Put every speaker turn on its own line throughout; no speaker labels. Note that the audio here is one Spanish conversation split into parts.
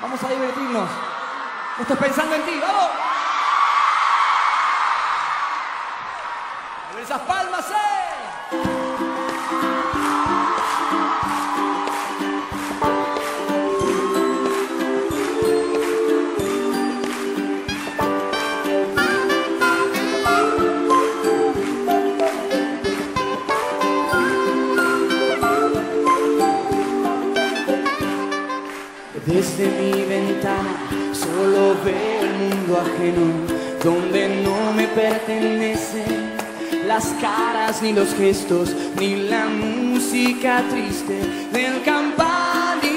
Vamos a divertirnos. Esto es pensando en ti, vamos. A ver esas palmas, eh. Solo veo el mundo ajeno, donde no me pertenecen las caras ni los gestos, ni la música triste del campanillero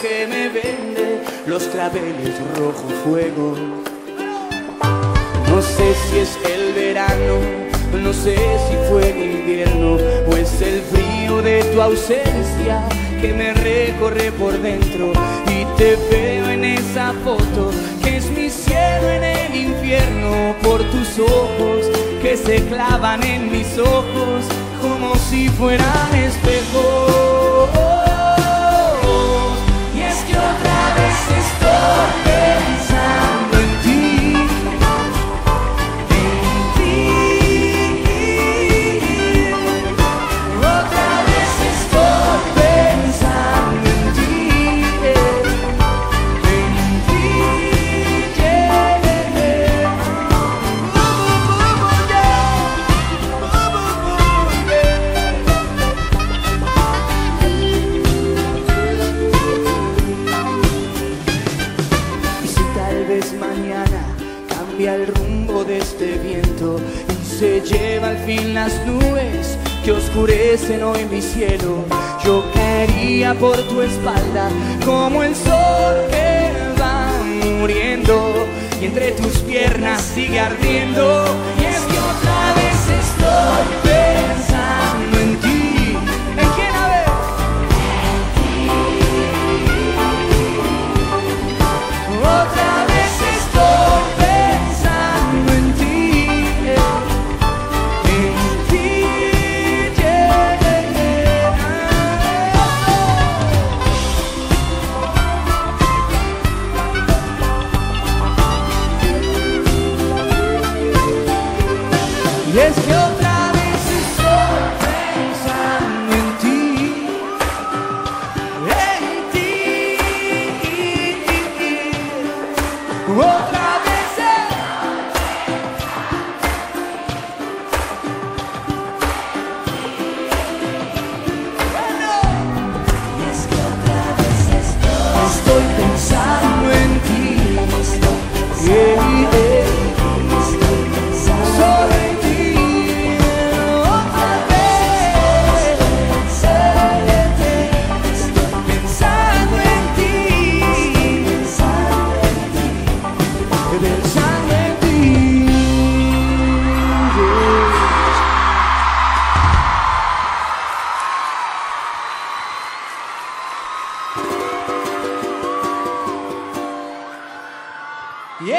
que me vende los claveles rojo fuego. No sé si es el verano, no sé si fue el invierno o es el frío de tu ausencia que me recorre por dentro y te veo en esa foto que es mi cielo en el infierno por tus ojos que se clavan en mis ojos como si fueran espejos. El rumbo de este viento y se lleva al fin las nubes que oscurecen hoy mi cielo, yo caería por tu espalda como el sol que va muriendo y entre tus piernas sigue ardiendo. Y es que otra vez estoy yeah. Y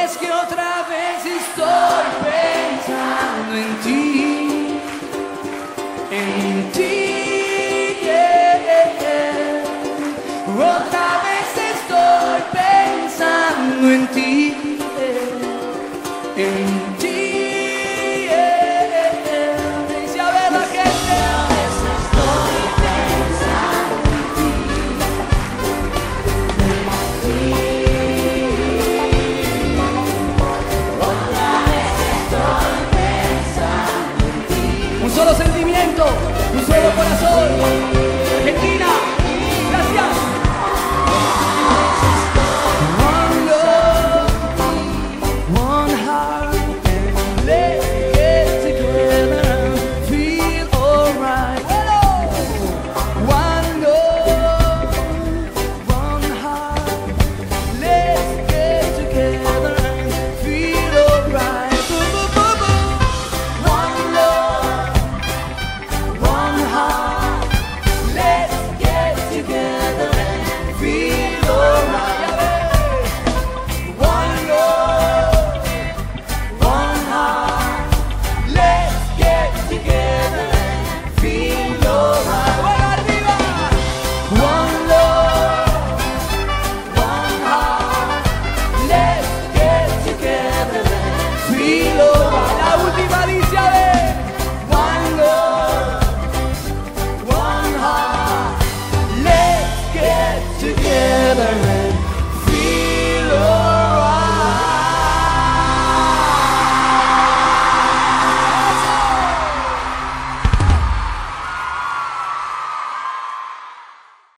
Y es que otra vez estoy Oh.